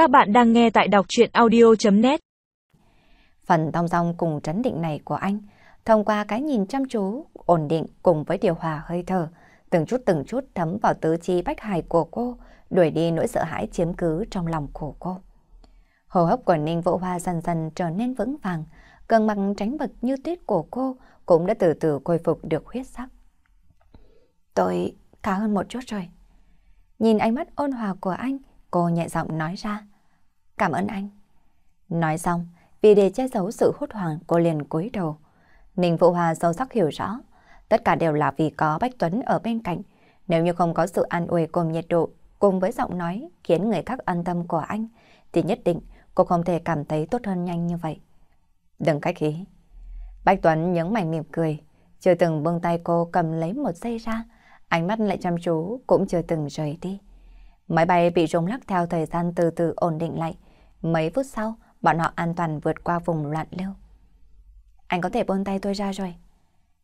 Các bạn đang nghe tại đọc chuyện audio.net Phần thong dong cùng trấn định này của anh, thông qua cái nhìn chăm chú, ổn định cùng với điều hòa hơi thở, từng chút từng chút thấm vào tứ chi bách hài của cô, đuổi đi nỗi sợ hãi chiếm cứ trong lòng của cô. Hô hấp của Ninh Vũ Hoa dần dần trở nên vững vàng, cơn mặt tránh bật như tuyết của cô cũng đã từ từ khôi phục được huyết sắc. Tôi khá hơn một chút rồi. Nhìn ánh mắt ôn hòa của anh, cô nhẹ giọng nói ra. Cảm ơn anh. Nói xong, vì để che giấu sự hốt hoảng, cô liền cúi đầu. Ninh Vũ Hoa sâu sắc hiểu rõ, tất cả đều là vì có Bách Tuấn ở bên cạnh. Nếu như không có sự an ủi cùng nhiệt độ, cùng với giọng nói khiến người khác an tâm của anh, thì nhất định cô không thể cảm thấy tốt hơn nhanh như vậy. Đừng cách khí. Bách Tuấn nhấn mày mỉm cười, chưa từng buông tay cô cầm lấy một giây ra, ánh mắt lại chăm chú cũng chưa từng rời đi. Máy bay bị rung lắc theo thời gian từ từ ổn định lại. Mấy phút sau, bọn họ an toàn vượt qua vùng loạn lưu. Anh có thể buông tay tôi ra rồi.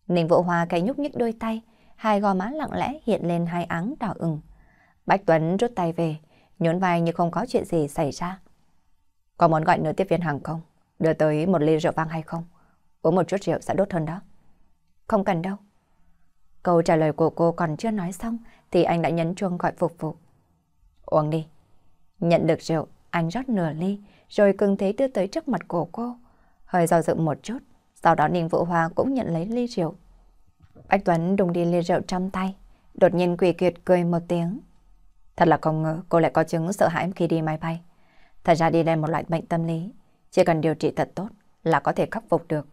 Ninh Vũ Hoa cái nhúc nhích đôi tay, hai gò má lặng lẽ hiện lên hai áng đỏ ửng. Bách Tuấn rút tay về, nhún vai như không có chuyện gì xảy ra. Có muốn gọi nữ tiếp viên hàng không? Đưa tới một ly rượu vang hay không? Uống một chút rượu sẽ đốt hơn đó. Không cần đâu. Câu trả lời của cô còn chưa nói xong thì anh đã nhấn chuông gọi phục vụ. Uống đi. Nhận được rượu, anh rót nửa ly rồi cưng thế đưa tới trước mặt của cô. Hơi do dự một chút, sau đó Ninh Vũ Hoa cũng nhận lấy ly rượu. Bách Tuấn đùng đi ly rượu trong tay, đột nhiên quỷ kiệt cười một tiếng. Thật là không ngờ cô lại có chứng sợ hãi khi đi máy bay. Thật ra đi đây một loại bệnh tâm lý, chỉ cần điều trị thật tốt là có thể khắc phục được.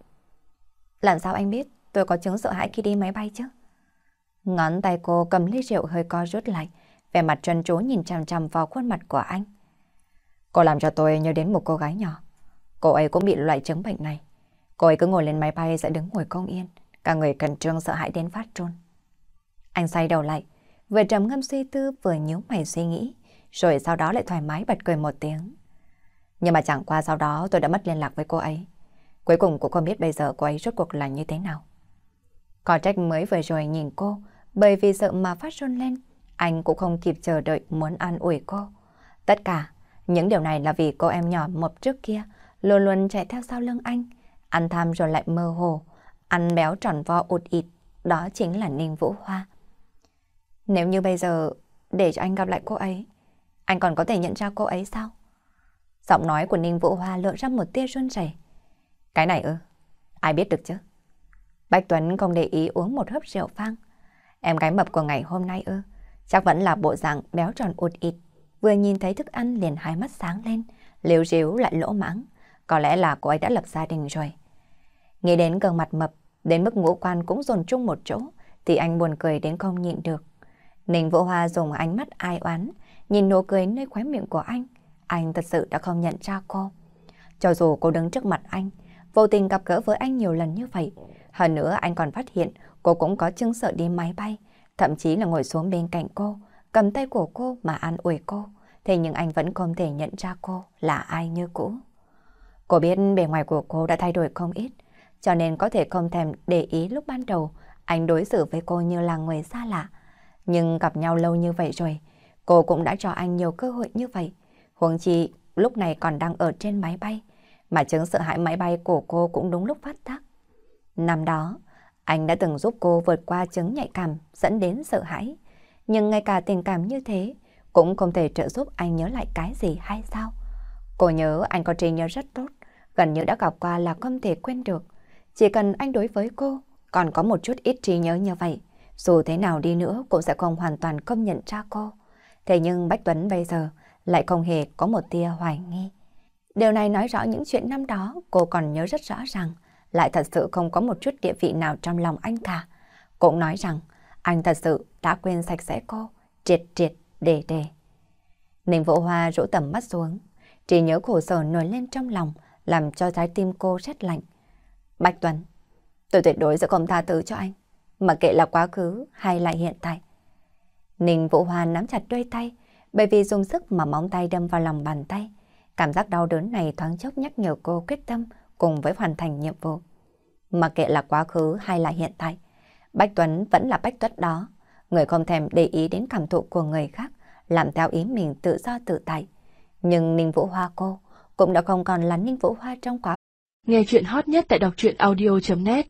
Làm sao anh biết tôi có chứng sợ hãi khi đi máy bay chứ? Ngón tay cô cầm ly rượu hơi co rút lại, vẻ mặt trân trố nhìn chằm chằm vào khuôn mặt của anh. Cô làm cho tôi nhớ đến một cô gái nhỏ. Cô ấy cũng bị loại chứng bệnh này. Cô ấy cứ ngồi lên máy bay sẽ đứng ngồi không yên, cả người cẩn trương sợ hãi đến phát trôn. Anh xoay đầu lại, vừa trầm ngâm suy tư vừa nhíu mày suy nghĩ, rồi sau đó lại thoải mái bật cười một tiếng. Nhưng mà chẳng qua sau đó tôi đã mất liên lạc với cô ấy. Cuối cùng cũng không biết bây giờ cô ấy rốt cuộc là như thế nào. Có trách mới vừa rồi nhìn cô, bởi vì sợ mà phát run lên, anh cũng không kịp chờ đợi muốn an ủi cô. Tất cả, những điều này là vì cô em nhỏ mập trước kia, luôn luôn chạy theo sau lưng anh, ăn tham rồi lại mơ hồ, ăn béo tròn vo ụt ịt, đó chính là Ninh Vũ Hoa. Nếu như bây giờ để cho anh gặp lại cô ấy, anh còn có thể nhận ra cô ấy sao? Giọng nói của Ninh Vũ Hoa lộ ra một tia run rẩy. Cái này ư? Ai biết được chứ? Bạch Tuấn không để ý uống một hớp rượu vang. Em gái mập của ngày hôm nay ư? Chắc vẫn là bộ dạng béo tròn ụt ịt. Vừa nhìn thấy thức ăn liền hai mắt sáng lên, liều ríu lại lỗ mãng. Có lẽ là cô ấy đã lập gia đình rồi. Nghĩ đến gương mặt mập, đến mức ngũ quan cũng dồn chung một chỗ, thì anh buồn cười đến không nhịn được. Ninh Vũ Hoa dùng ánh mắt ai oán, nhìn nụ cười nơi khóe miệng của anh. Anh thật sự đã không nhận ra cô. Cho dù cô đứng trước mặt anh, vô tình gặp gỡ với anh nhiều lần như vậy, hơn nữa anh còn phát hiện cô cũng có chứng sợ đi máy bay, thậm chí là ngồi xuống bên cạnh cô, cầm tay của cô mà an ủi cô. Thế nhưng anh vẫn không thể nhận ra cô là ai như cũ. Cô biết bề ngoài của cô đã thay đổi không ít, cho nên có thể không thèm để ý lúc ban đầu anh đối xử với cô như là người xa lạ. Nhưng gặp nhau lâu như vậy rồi, cô cũng đã cho anh nhiều cơ hội như vậy. Huống chi lúc này còn đang ở trên máy bay, mà chứng sợ hãi máy bay của cô cũng đúng lúc phát tác. Năm đó, anh đã từng giúp cô vượt qua chứng nhạy cảm dẫn đến sợ hãi. Nhưng ngay cả tình cảm như thế cũng không thể trợ giúp anh nhớ lại cái gì hay sao? Cô nhớ anh có trí nhớ rất tốt, gần như đã gặp qua là không thể quên được. Chỉ cần anh đối với cô còn có một chút ít trí nhớ như vậy, dù thế nào đi nữa cũng sẽ không hoàn toàn công nhận ra cô. Thế nhưng Bách Tuấn bây giờ lại không hề có một tia hoài nghi. Điều này nói rõ những chuyện năm đó cô còn nhớ rất rõ ràng, lại thật sự không có một chút địa vị nào trong lòng anh cả. Cũng nói rằng anh thật sự đã quên sạch sẽ cô, triệt triệt, đề đề. Ninh Vũ Hoa rũ tầm mắt xuống, chỉ nhớ khổ sở nổi lên trong lòng, làm cho trái tim cô rất lạnh. Bạch Tuấn, tôi tuyệt đối sẽ không tha thứ cho anh, mà kệ là quá khứ hay là hiện tại. Ninh Vũ Hoa nắm chặt đôi tay, bởi vì dùng sức mà móng tay đâm vào lòng bàn tay. Cảm giác đau đớn này thoáng chốc nhắc nhở cô quyết tâm cùng với hoàn thành nhiệm vụ. Mà kệ là quá khứ hay là hiện tại, Bách Tuấn vẫn là Bách Tuấn đó. Người không thèm để ý đến cảm thụ của người khác, làm theo ý mình tự do tự tại. Nhưng Ninh Vũ Hoa cô cũng đã không còn là Ninh Vũ Hoa trong quá. Nghe chuyện hot nhất tại đọc truyện audio.net